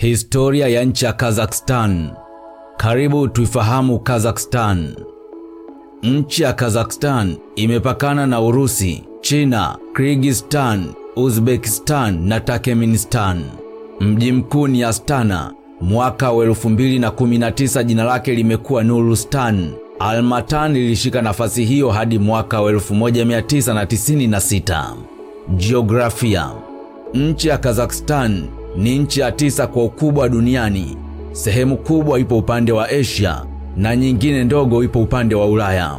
Historia ya nchi ya Kazakhstan. Karibu tuifahamu Kazakhstan. Nchi ya Kazakhstan imepakana na Urusi, China, Kyrgyzstan, Uzbekistan na Turkmenistan. Mji mkuu ni Astana. Mwaka wa 2019 jina lake limekuwa Nuristan. Almatan lilishika nafasi hiyo hadi mwaka wa 1996. Jiografia. Nchi ya Kazakhstan ni nchi ya tisa kwa ukubwa duniani. Sehemu kubwa ipo upande wa Asia na nyingine ndogo ipo upande wa Ulaya.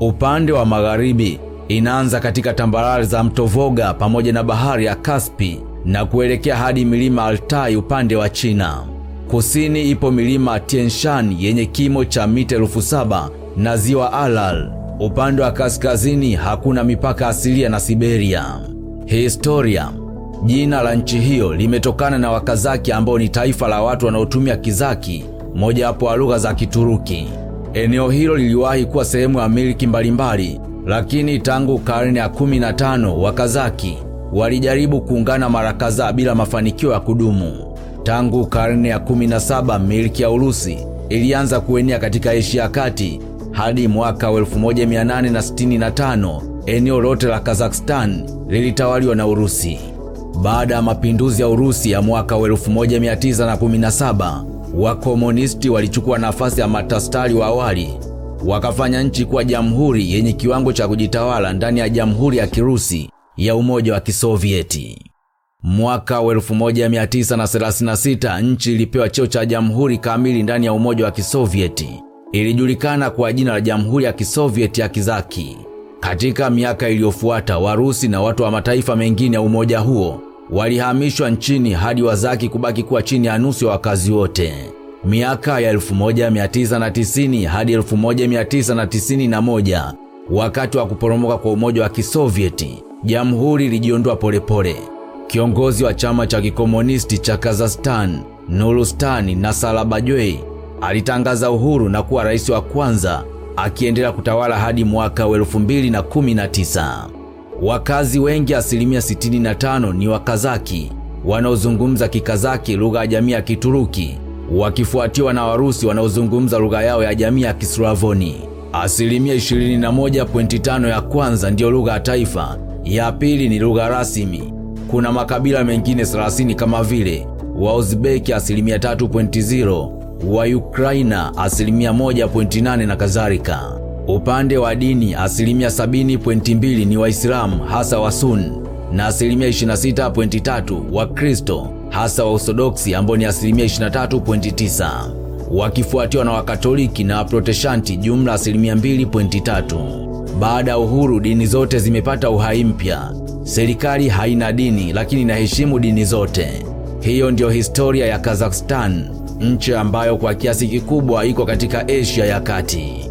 Upande wa magharibi inaanza katika tambarare za mto Volga pamoja na bahari ya Kaspi na kuelekea hadi milima Altai upande wa China. Kusini ipo milima Tian Shan yenye kimo cha mita elfu saba na ziwa Alal. Upande wa kaskazini hakuna mipaka asilia na Siberia. Historia. Jina la nchi hiyo limetokana na Wakazaki ambao ni taifa la watu wanaotumia Kizaki, mojawapo wa lugha za Kituruki. Eneo hilo liliwahi kuwa sehemu ya miliki mbalimbali, lakini tangu karne ya 15 Wakazaki walijaribu kuungana mara kadhaa bila mafanikio ya kudumu. Tangu karne ya 17 miliki ya Urusi ilianza kuenea katika Asia ya Kati hadi mwaka wa 1865 eneo lote la Kazakhstan lilitawaliwa na Urusi. Baada ya mapinduzi ya Urusi ya mwaka 1917, wakomunisti walichukua nafasi ya matastari wa awali, wakafanya nchi kuwa jamhuri yenye kiwango cha kujitawala ndani ya Jamhuri ya Kirusi ya Umoja wa Kisovieti. Mwaka 1936 nchi ilipewa cheo cha jamhuri kamili ndani ya Umoja wa Kisovieti. Ilijulikana kwa jina la Jamhuri ya Kisovieti ya Kizaki. Katika miaka iliyofuata, Warusi na watu wa mataifa mengine ya umoja huo walihamishwa nchini hadi Wazaki kubaki kuwa chini ya nusu ya wakazi wote. Miaka ya 1990 hadi 1991, wakati wa kuporomoka kwa umoja wa Kisovieti, jamhuri ilijiondoa polepole. Kiongozi wa chama cha kikomunisti cha Kazakhstan, Nursultan Nazarbayev, alitangaza uhuru na kuwa rais wa kwanza akiendelea kutawala hadi mwaka wa 2019. Wakazi wengi asilimia 65 ni Wakazaki wanaozungumza Kikazaki, lugha ya jamii ya Kituruki, wakifuatiwa na Warusi wanaozungumza lugha yao ya jamii ya Kislavoni. Asilimia 21.5 ya kwanza ndiyo lugha ya taifa, ya pili ni lugha rasmi. Kuna makabila mengine 30 kama vile Wauzbeki asilimia 3.0 wa Ukraina asilimia 1.8 na kadhalika. Upande wa dini asilimia 70.2 ni Waislamu hasa wa Sunni na asilimia 26.3 wa Kristo hasa wa Orthodoksi ambao ni asilimia 23.9 wakifuatiwa na Wakatoliki na Waprotestanti jumla asilimia 2.3. Baada ya uhuru dini zote zimepata uhai mpya. Serikali haina dini lakini inaheshimu dini zote. Hiyo ndiyo historia ya Kazakhstan, nchi ambayo kwa kiasi kikubwa iko katika Asia ya Kati.